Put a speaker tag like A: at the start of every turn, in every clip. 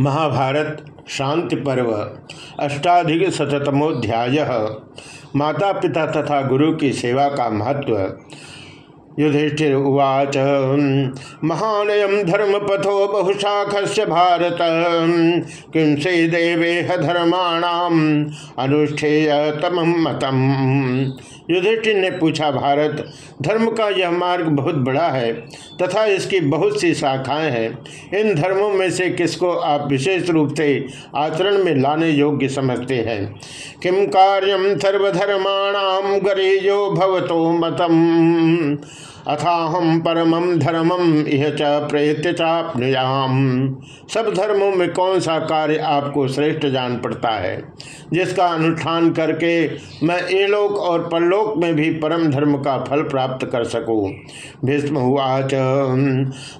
A: महाभारत शांति पर्व, अष्टाधिक शतमोध्याय माता पिता तथा गुरु की सेवा का महत्व। युधिष्ठिर उवाच महानयम धर्मपथो बहुशाख भारत। किं से देवेह धर्माणाम अनुष्ठेय तमम मतम। युधिष्ठिर ने पूछा, भारत, धर्म का यह मार्ग बहुत बड़ा है तथा इसकी बहुत सी शाखाएँ हैं। इन धर्मों में से किसको आप विशेष रूप से आचरण में लाने योग्य समझते हैं? किम कार्यम सर्वधर्माणाम गरीजो भवतो मतम। अथाहम परमम धर्मम यह च प्रयत्य चापनुयाम सब धर्मों में कौन सा कार्य आपको श्रेष्ठ जान पड़ता है? जिसका अनुष्ठान करके मैं एलोक और परलोक में भी परम धर्म का फल प्राप्त कर सकूँ? भीष्म हुआच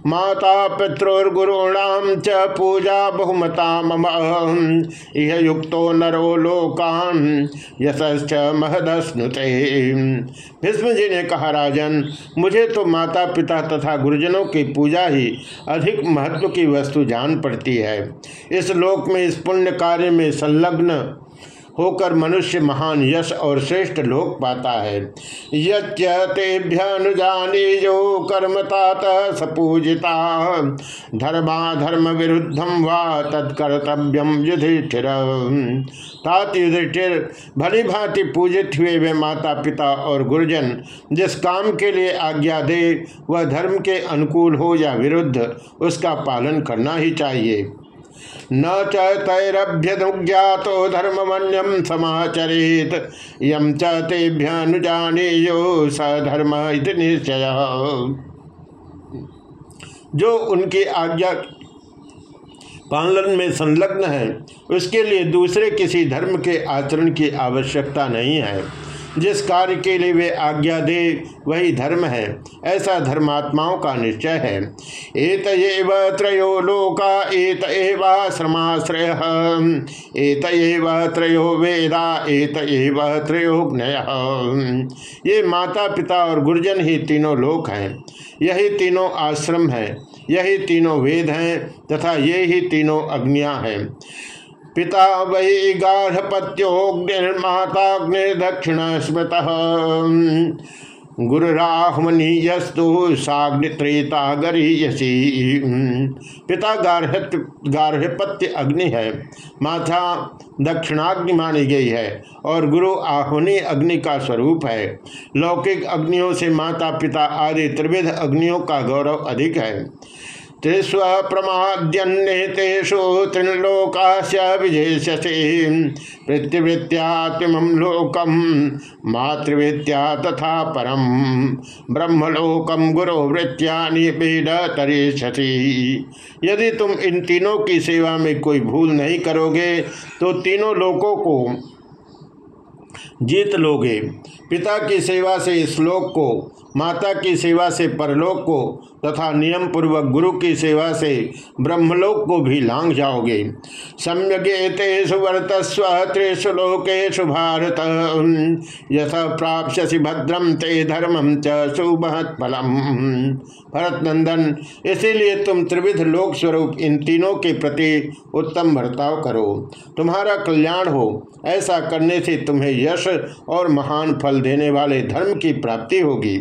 A: माता पितृर्गुरूणाम च पूजा बहुमता मम यह युक्तो नरो लोकान यशश्च महदस्नुते। भीष्म जी ने कहा, राजन, मुझे तो माता पिता तथा गुरुजनों की पूजा ही अधिक महत्व की वस्तु जान पड़ती है। इस लोक में इस पुण्य कार्य में संलग्न होकर मनुष्य महान यश और श्रेष्ठ लोक पाता है। यभ्यनुजानी जो कर्मतात सपूजिता। धर्मा धर्म विरुद्धम वा तत्कर्तव्यम युधिष्ठिर। तात युधिष्ठिर भली भांति पूजित हुए वे माता पिता और गुरुजन, जिस काम के लिए आज्ञा दे, वह धर्म के अनुकूल हो या विरुद्ध, उसका पालन करना ही चाहिए। न चैरभ्युज्ञातो धर्ममन्यम समाचरित यम च तेभ्यनुजाने यो स धर्म निश्चय। जो उनकी आज्ञा पालन में संलग्न है, उसके लिए दूसरे किसी धर्म के आचरण की आवश्यकता नहीं है। जिस कार्य के लिए वे आज्ञा दे, वही धर्म है। ऐसा धर्मात्माओं का निश्चय है। एत एव त्रयो लोका, एत एवाश्रमाश्रय एत एव त्रयो वेदा, एत एव त्रयोज्ञय ये माता, पिता और गुरुजन ही तीनों लोक हैं। यही तीनों आश्रम हैं, यही तीनों वेद हैं, तथा ये ही तीनों अग्नियाँ हैं। पिता वही गार्हपत्योग्निर्माताग्निर्दक्षिण स्मृत गुरुराहमनीयस्तु साग्नित्रेता गरीयसी पिता गार्हपत्य अग्नि है। माथा दक्षिणाग्नि मानी गई है और गुरु आहुनी अग्नि का स्वरूप है। लौकिक अग्नियों से माता पिता आदि त्रिविध अग्नियों का गौरव अधिक है। त्रिस्व प्रमाद्यन्नेतेषु त्रिलोकास्य विजेष्यसे पृथ्वीत्यात्म लोकम मातृविद्या तथा परम ब्रह्मलोकम गुरु वृत्यानि तरीक्षसी यदि तुम इन तीनों की सेवा में कोई भूल नहीं करोगे तो तीनों लोकों को जीत लोगे। पिता की सेवा से इस लोक को माता की सेवा से परलोक को तथा नियम पूर्वक गुरु की सेवा से ब्रह्मलोक को भी लांग जाओगे। सम्यगेतेषु वर्तस्व, त्रिषु लोकेशु भारत यथ प्राप्यसी भद्रम ते धर्मम च सुमहत फलम भरत नंदन इसीलिए तुम त्रिविध लोक स्वरूप इन तीनों के प्रति उत्तम बर्ताव करो। तुम्हारा कल्याण हो, ऐसा करने से तुम्हें यश और महान फल देने वाले धर्म की प्राप्ति होगी।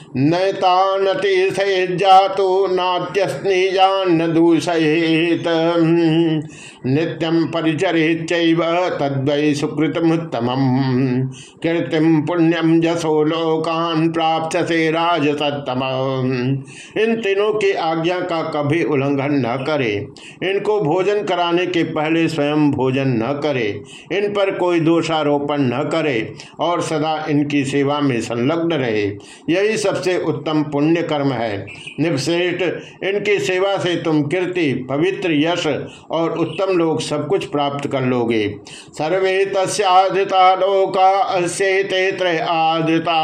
A: नैतानति जातो नात्यस्नीजान्न दूषयेत नित्यम परिचरित तद्वै सुकृतमुत्तम कीर्तिम पुण्यम जसो लोकान प्राप्त से राजसत्तम। इन तीनों की आज्ञा का कभी उल्लंघन न करे। इनको भोजन कराने के पहले स्वयं भोजन न करे। इन पर कोई दोषारोपण न करे और सदा इनकी सेवा में संलग्न रहे। यही सबसे उत्तम पुण्य कर्म है। निपश्रेष्ठ इनकी सेवा से तुम कीर्ति, पवित्र यश और उत्तम लोग सब कुछ प्राप्त कर लोगे। सर्वे तस्ता लोका अस्य ते आधृता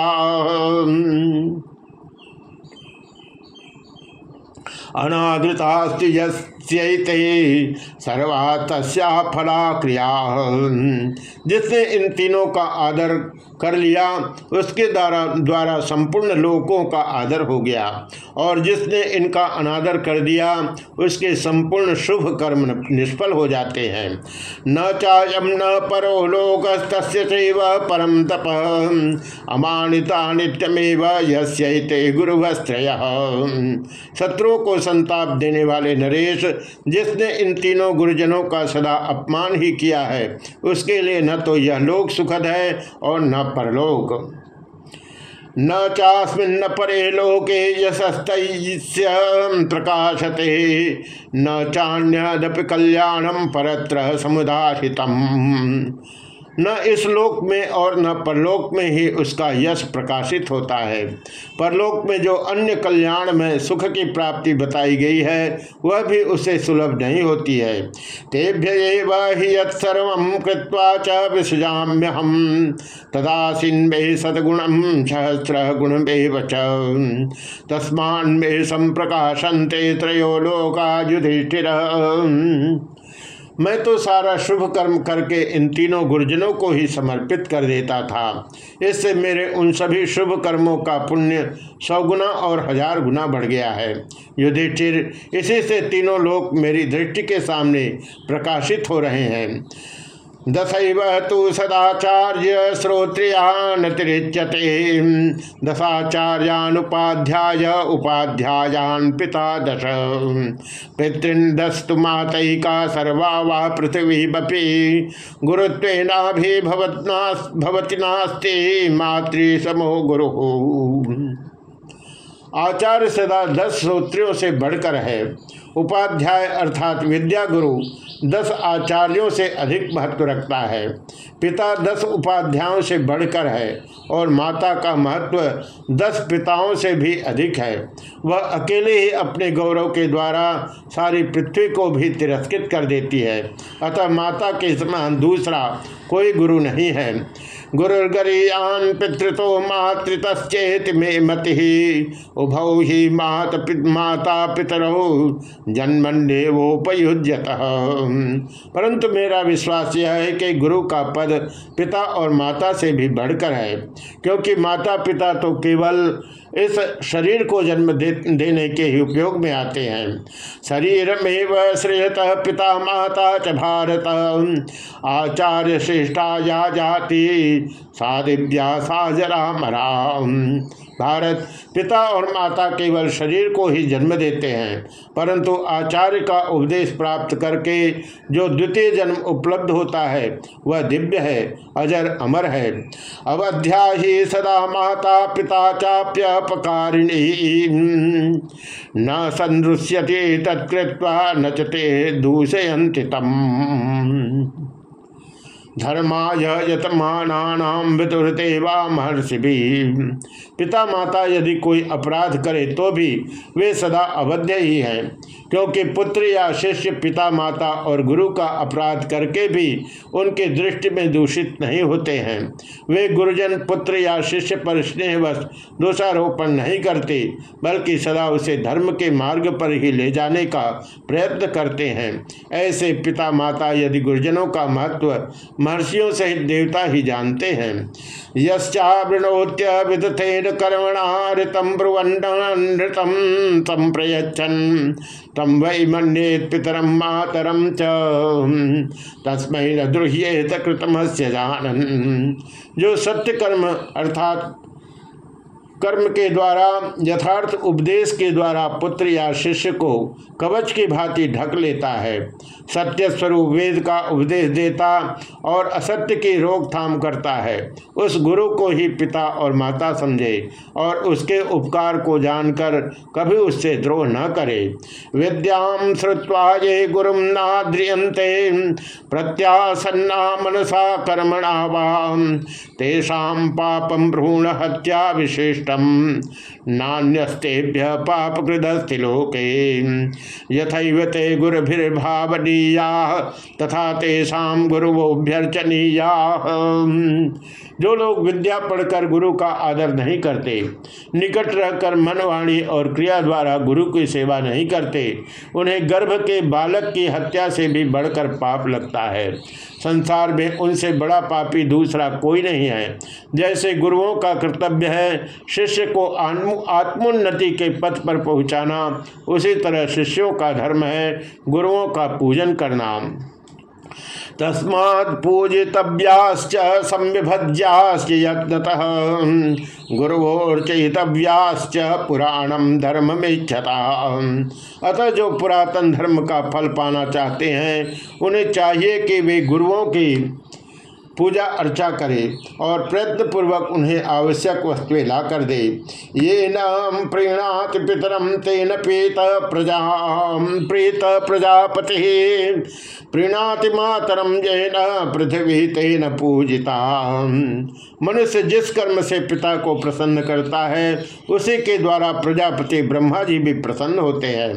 A: अनाधृतास्ति सर्वा तस्या फला क्रिया जिसने इन तीनों का आदर कर लिया, उसके द्वारा द्वारा संपूर्ण लोकों का आदर हो गया। और जिसने इनका अनादर कर दिया, उसके संपूर्ण शुभ कर्म निष्फल हो जाते हैं। न चायम न परो लोक परम तप। अमानिता नित्यमेव यस्ते गुरुभस्त्रय शत्रुओं को संताप देने वाले नरेश जिसने इन तीनों गुरुजनों का सदा अपमान ही किया है, उसके लिए न तो यह लोक सुखद है और न परलोक। न चास्मिन्न परे लोके यशस्त प्रकाशते, न चान्यदपि कल्याणम परत्र समुदाहितम न इस लोक में और न परलोक में ही उसका यश प्रकाशित होता है। परलोक में जो अन्य कल्याण में सुख की प्राप्ति बताई गई है, वह भी उसे सुलभ नहीं होती है। तेभ्य यत्सर्व कृत्वा च हम तदासीन मे सदगुणम सहस्र गुण तस्मान मे संप्रकाशंते त्रयो लोका युधिष्ठिर मैं तो सारा शुभ कर्म करके इन तीनों गुरुजनों को ही समर्पित कर देता था। इससे मेरे उन सभी शुभ कर्मों का पुण्य सौ गुना और हज़ार गुना बढ़ गया है। युधिष्ठिर, इसी से तीनों लोग मेरी दृष्टि के सामने प्रकाशित हो रहे हैं। दशैव तो सदाचार्य श्रोत्रियानतिरिच्यते दशाचार्यानुपाध्याय उपाध्यायान पिता दश। पितृन दस्तु सर्वा वह पृथ्वी बपी गुरुत्वेनाभिभवती मातृ समो गुरु। आचार्य सदा दस श्रोत्रियों से बढ़कर है। उपाध्याय अर्थात विद्या गुरु दस आचार्यों से अधिक महत्व रखता है। पिता दस उपाध्यायों से बढ़कर है और माता का महत्व दस पिताओं से भी अधिक है। वह अकेले ही अपने गौरव के द्वारा सारी पृथ्वी को भी तिरस्कृत कर देती है। अतः माता के समान दूसरा कोई गुरु नहीं है। गुरुर्गरीयान पितृतो मातृतश्चेत मे मति। उभौ ही मात माता पितरो जन्मन्यवोपयुज्यत परंतु मेरा विश्वास यह है कि गुरु का पद पिता और माता से भी बढ़कर है क्योंकि माता पिता तो केवल इस शरीर को जन्म दे, देने के ही उपयोग में आते हैं। शरीर में श्रेयत पिता माता च भारत आचार्य श्रेष्ठा या जाति सा दिव्या सा जरा मरा। भारत पिता और माता केवल शरीर को ही जन्म देते हैं, परंतु आचार्य का उपदेश प्राप्त करके जो द्वितीय जन्म उपलब्ध होता है, वह दिव्य है, अजर अमर है। अवध्या ही सदा माता पिता चाप्यपकारिणी। न संदृश्यते तत्कृत्वा नचते दूषयंति तम। धर्माय वा महर्षि भी पिता माता यदि कोई अपराध करे तो भी वे सदा अवध्य ही हैं। क्योंकि पुत्र या शिष्य पिता माता और गुरु का अपराध करके भी उनके दृष्टि में दूषित नहीं होते हैं। वे गुरुजन, पुत्र या शिष्य पर स्नेहवश दोषारोपण नहीं करते, बल्कि सदा उसे धर्म के मार्ग पर ही ले जाने का प्रयत्न करते हैं। ऐसे पिता माता यदि गुरुजनों का महत्व महर्षियों सहित देवता ही जानते हैं। यश्चावृणोत्य विदथेन कर्मणातम ब्रुवंडनृतम तम प्रयच्छन तम वै मन्येत पितरम मातरम च। तस्मै न द्रुह्येत से जानन। जो सत्य कर्म अर्थात कर्म के द्वारा, यथार्थ उपदेश के द्वारा पुत्र या शिष्य को कवच की भांति ढक लेता है। सत्य स्वरूप वेद का उपदेश देता और असत्य की रोकथाम करता है। उस गुरु को ही पिता और माता समझे और उसके उपकार को जानकर कभी उससे द्रोह न करे। विद्याम श्रुवा ये गुरु नाद्रियंते प्रत्यासन्ना मनसा कर्मणा वाम तेषा पापम भ्रूण हत्या विशिष्टम नान्यस्तेभ्य पाप कृदस्थिलोके यथैव ते गुरुभिर्भावनीया, तथा तेषा गुरुवोभ्यर्चनीया जो लोग विद्या पढ़कर गुरु का आदर नहीं करते, निकट रहकर मनवाणी और क्रिया द्वारा गुरु की सेवा नहीं करते, उन्हें गर्भ के बालक की हत्या से भी बढ़कर पाप लगता है। संसार में उनसे बड़ा पापी दूसरा कोई नहीं है। जैसे गुरुओं का कर्तव्य है शिष्य को आत्मोन्नति के पथ पर पहुंचाना। उसी तरह शिष्यों का धर्म है, गुरुओं का पूजन करना। तस्मात् पूजितव्याश्च संविभज्याश्च यत्नतः। गुरुवोर्चयितव्याश्च पुराणम धर्म अतः जो पुरातन धर्म का फल पाना चाहते हैं, उन्हें चाहिए कि वे गुरुओं की पूजा अर्चा करे और प्रयत्न पूर्वक उन्हें आवश्यक वस्तुएँ ला कर दे। ये नाम प्रीणात पितरम तेन पीत प्रजा, प्रीत प्रजापति। प्रीणाति मातरम जैन पृथ्वी तेन पूजिता मनुष्य जिस कर्म से पिता को प्रसन्न करता है, उसी के द्वारा प्रजापति ब्रह्मा जी भी प्रसन्न होते हैं।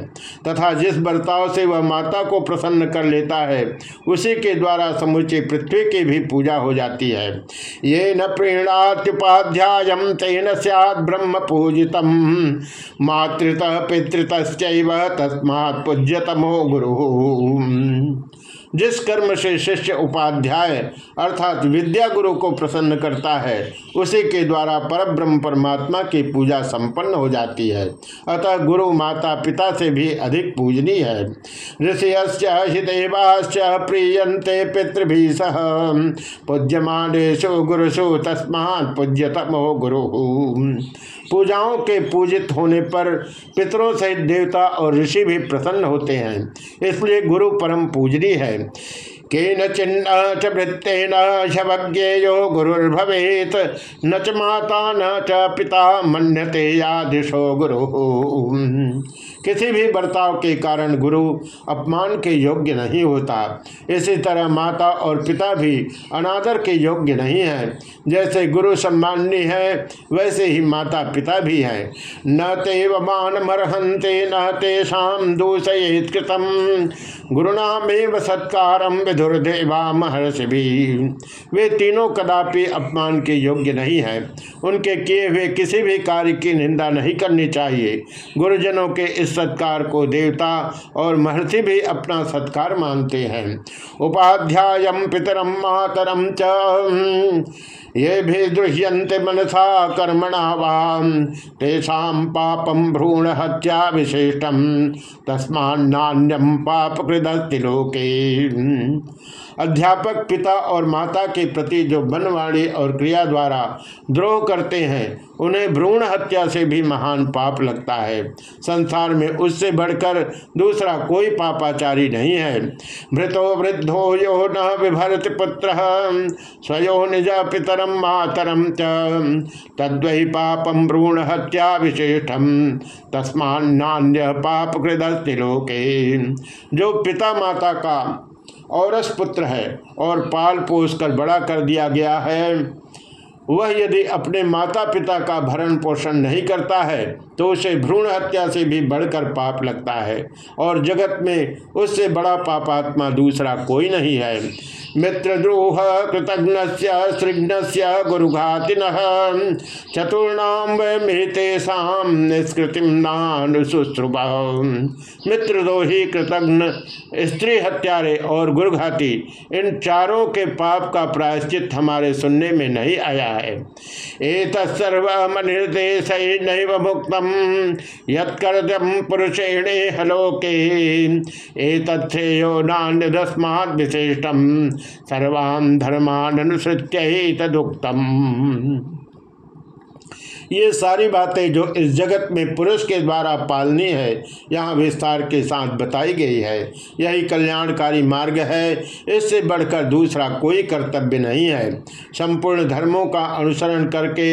A: तथा जिस बर्ताव से वह माता को प्रसन्न कर लेता है, उसी के द्वारा समुचे पृथ्वी की भी पूजा हो जाती है। ये न प्रीणात्युपाध्याय तेन सैद ब्रह्म पूजित। मातृत पितृत तस्मा पूज्यतमो गुरु। जिस कर्म से शिष्य उपाध्याय अर्थात विद्या गुरु को प्रसन्न करता है, उसी के द्वारा पर ब्रह्म परमात्मा की पूजा संपन्न हो जाती है। अतः गुरु माता पिता से भी अधिक पूजनीय है। ऋषियश्च हिदेवाश्च प्रियंते पितृभि सह पूज्यमानेशु गुरुषु, तस्मात् पूज्यतमो गुरु। पूजाओं के पूजित होने पर पितरों सहित देवता और ऋषि भी प्रसन्न होते हैं, इसलिए गुरु परम पूजनी है। केन चिन्ह च वृत्तेन शवज्ञेयो गुरुर्भवेत, न च माता न च पिता मन्यते यादिशो गुरु। किसी भी बर्ताव के कारण गुरु अपमान के योग्य नहीं होता। इसी तरह माता और पिता भी अनादर के योग्य नहीं है। जैसे गुरु सम्मान्य है, वैसे ही माता पिता भी है। न तेव मान मरहंते न तेषाम दूषयित कृतम गुरुनामेव सत्कारम विधुर्देवा महर्षि भी वे तीनों कदापि अपमान के योग्य नहीं है। उनके किए हुए किसी भी कार्य की निंदा नहीं करनी चाहिए। गुरुजनों के इस सत्कार को देवता और महर्षि भी अपना सत्कार मानते हैं। उपाध्याय पितरम मातरम च ये भी दृश्यंत मनसा कर्मणा वाम तेषा पापम भ्रूण हत्या विशिष्टम तस्मान्नान्यम पाप कृदस्ति लोके। अध्यापक पिता और माता के प्रति जो बनवाणी और क्रिया द्वारा द्रोह करते हैं, उन्हें भ्रूण हत्या से भी महान पाप लगता है। संसार में उससे बढ़कर दूसरा कोई पापाचारी नहीं है। भृतो वृद्धो यो न विभरत पुत्र, स्वयो निज पितरम मातरम तद्वै पापम भ्रूण हत्या विशेषम तस्मान्य पाप कृदस्तिलोके जो पिता माता का औरस पुत्र है और पाल पोस कर बड़ा कर दिया गया है। वह यदि अपने माता पिता का भरण पोषण नहीं करता है तो उसे भ्रूण हत्या से भी बढ़कर पाप लगता है और जगत में उससे बड़ा पापात्मा दूसरा कोई नहीं है। मित्रद्रोह कृतघ्न सृघ्न गुरुघातिन। चतुर्णाम वृतेषाम निष्कृति नानुशुश्रुभ मित्रद्रोही कृतघ्न स्त्री हत्यारे और गुरुघाती, इन चारों के पाप का प्रायश्चित हमारे सुनने में नहीं आया है। एक सर्वमनिर्देश नैव मुक्तम। यत्कर्तम पुरुषेणे हलोके। एतत्थेयो नान्य दस्मात् विशिष्टम। सर्वान् धर्मानुसृत्य तदुक्तम ये सारी बातें जो इस जगत में पुरुष के द्वारा पालनी है, यहाँ विस्तार के साथ बताई गई है। यही कल्याणकारी मार्ग है। इससे बढ़कर दूसरा कोई कर्तव्य नहीं है। संपूर्ण धर्मों का अनुसरण करके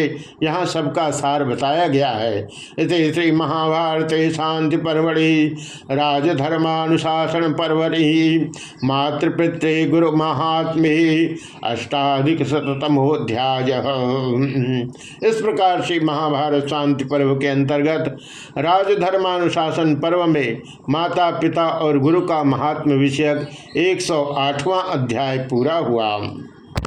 A: यहाँ सबका सार बताया गया है। इसे श्री महाभारत शांति परवड़ी राजधर्मानुशासन परवड़ी मातृपितृ गुरु महात्मे अष्टाधिक शतमोध्याय इस प्रकार श्री महाभारत शांति पर्व के अंतर्गत राजधर्मानुशासन पर्व में माता, पिता और गुरु का महात्म विषयक 108वां अध्याय पूरा हुआ।